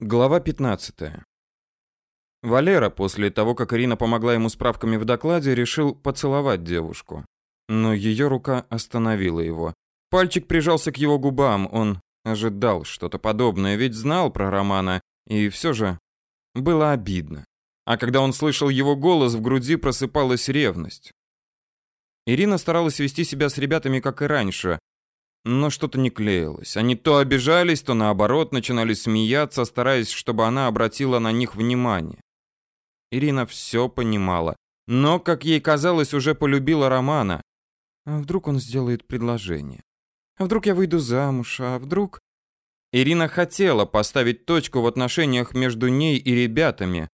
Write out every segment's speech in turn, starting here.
Глава 15. Валера, после того, как Ирина помогла ему справками в докладе, решил поцеловать девушку. Но ее рука остановила его. Пальчик прижался к его губам. Он ожидал что-то подобное, ведь знал про Романа, и все же было обидно. А когда он слышал его голос, в груди просыпалась ревность. Ирина старалась вести себя с ребятами, как и раньше, но что-то не клеилось. Они то обижались, то наоборот начинали смеяться, стараясь, чтобы она обратила на них внимание. Ирина все понимала, но, как ей казалось, уже полюбила Романа. А вдруг он сделает предложение? А вдруг я выйду замуж? А вдруг... Ирина хотела поставить точку в отношениях между ней и ребятами.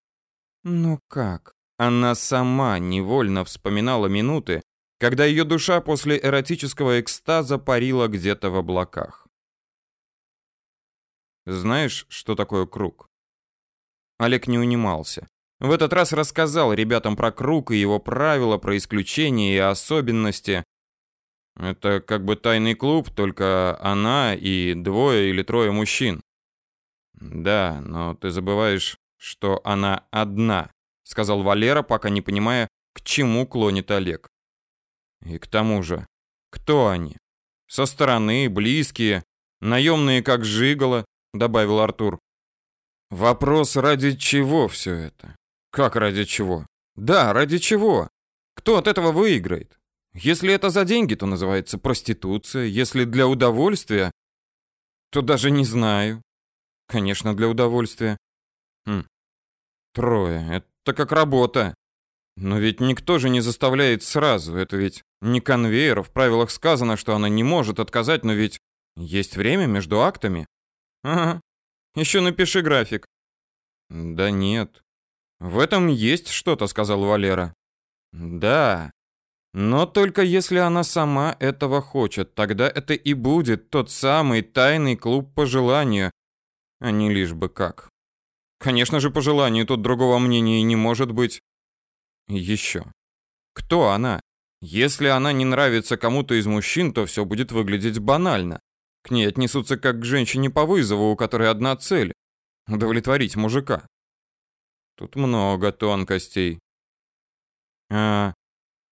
Но как? Она сама невольно вспоминала минуты, когда ее душа после эротического экстаза парила где-то в облаках. Знаешь, что такое круг? Олег не унимался. В этот раз рассказал ребятам про круг и его правила, про исключения и особенности. Это как бы тайный клуб, только она и двое или трое мужчин. Да, но ты забываешь, что она одна, сказал Валера, пока не понимая, к чему клонит Олег. И к тому же, кто они? Со стороны, близкие, наемные как жиголо, добавил Артур. Вопрос, ради чего все это? Как ради чего? Да, ради чего? Кто от этого выиграет? Если это за деньги, то называется проституция, если для удовольствия, то даже не знаю. Конечно, для удовольствия. Хм. Трое. Это как работа. Но ведь никто же не заставляет сразу. Это ведь не конвейер. В правилах сказано, что она не может отказать, но ведь есть время между актами. Ага. Еще напиши график. Да нет. В этом есть что-то, сказал Валера. Да. Но только если она сама этого хочет, тогда это и будет тот самый тайный клуб по желанию, а не лишь бы как. Конечно же, по желанию тут другого мнения не может быть. Еще. Кто она? Если она не нравится кому-то из мужчин, то все будет выглядеть банально. К ней отнесутся как к женщине по вызову, у которой одна цель — удовлетворить мужика. Тут много тонкостей. А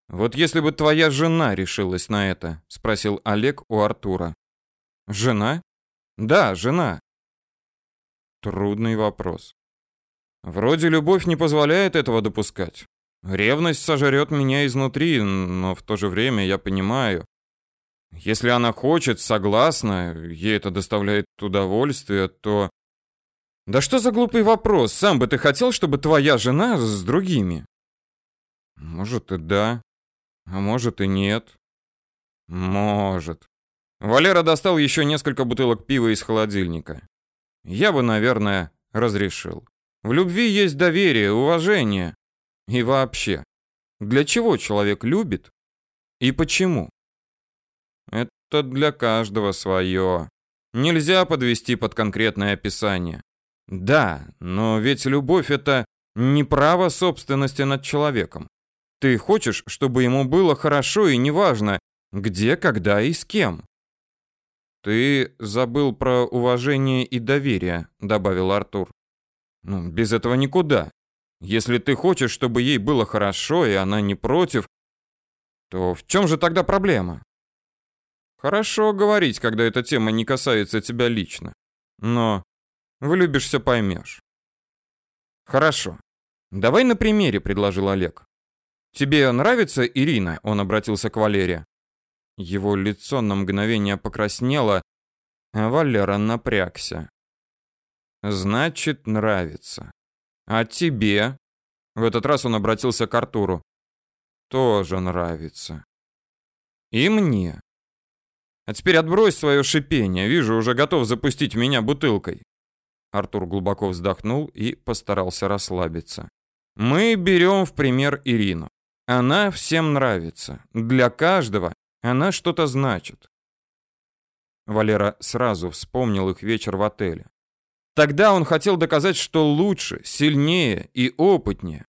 вот если бы твоя жена решилась на это, спросил Олег у Артура. Жена? Да, жена. Трудный вопрос. Вроде любовь не позволяет этого допускать. Ревность сожрет меня изнутри, но в то же время я понимаю, если она хочет, согласна, ей это доставляет удовольствие, то Да что за глупый вопрос? Сам бы ты хотел, чтобы твоя жена с другими? Может и да, а может и нет. Может. Валера достал еще несколько бутылок пива из холодильника. Я бы, наверное, разрешил. В любви есть доверие, уважение. И вообще, для чего человек любит и почему? Это для каждого свое. Нельзя подвести под конкретное описание. Да, но ведь любовь это не право собственности над человеком. Ты хочешь, чтобы ему было хорошо и неважно, где, когда и с кем. Ты забыл про уважение и доверие, добавил Артур. Ну, без этого никуда. Если ты хочешь, чтобы ей было хорошо, и она не против, то в чем же тогда проблема? Хорошо говорить, когда эта тема не касается тебя лично. Но влюбишься, поймешь. Хорошо. Давай на примере, предложил Олег. Тебе нравится Ирина? Он обратился к Валере. Его лицо на мгновение покраснело, а Валера напрягся. Значит, нравится. А тебе? В этот раз он обратился к Артуру. Тоже нравится. И мне. А теперь отбрось свое шипение. Вижу, уже готов запустить меня бутылкой. Артур глубоко вздохнул и постарался расслабиться. Мы берем в пример Ирину. Она всем нравится. Для каждого она что-то значит. Валера сразу вспомнил их вечер в отеле. Тогда он хотел доказать, что лучше, сильнее и опытнее.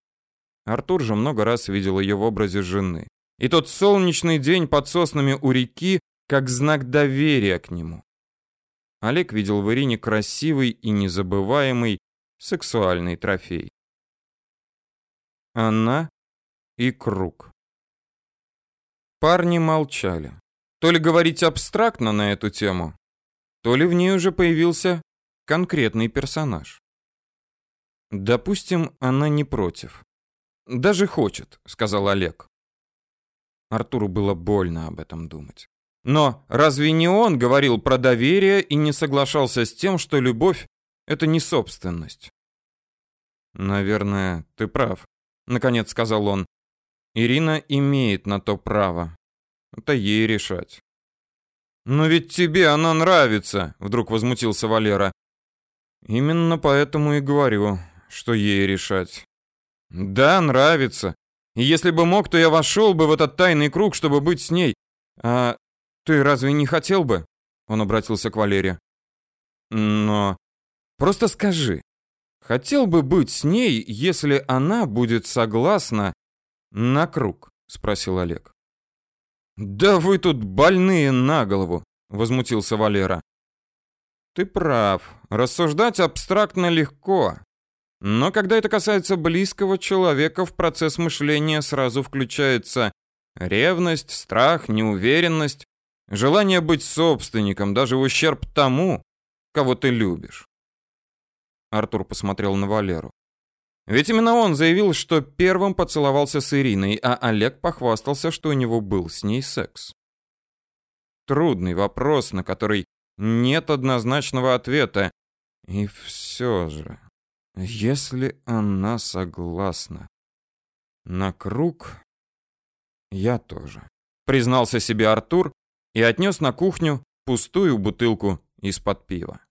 Артур же много раз видел ее в образе жены. И тот солнечный день под соснами у реки как знак доверия к нему. Олег видел в Ирине красивый и незабываемый сексуальный трофей. Она и круг. Парни молчали. То ли говорить абстрактно на эту тему, то ли в ней уже появился конкретный персонаж. Допустим, она не против. Даже хочет, сказал Олег. Артуру было больно об этом думать. Но разве не он говорил про доверие и не соглашался с тем, что любовь это не собственность? Наверное, ты прав, наконец сказал он. Ирина имеет на то право. Это ей решать. Но ведь тебе она нравится, вдруг возмутился Валера. Именно поэтому и говорю, что ей решать. Да, нравится. И если бы мог, то я вошел бы в этот тайный круг, чтобы быть с ней. А ты разве не хотел бы? Он обратился к Валере. Но просто скажи, хотел бы быть с ней, если она будет согласна на круг, спросил Олег. Да вы тут больные на голову, возмутился Валера. Ты прав. Рассуждать абстрактно легко. Но когда это касается близкого человека, в процесс мышления сразу включается ревность, страх, неуверенность, желание быть собственником, даже в ущерб тому, кого ты любишь. Артур посмотрел на Валеру. Ведь именно он заявил, что первым поцеловался с Ириной, а Олег похвастался, что у него был с ней секс. Трудный вопрос, на который нет однозначного ответа. И все же, если она согласна на круг, я тоже, признался себе Артур и отнес на кухню пустую бутылку из-под пива.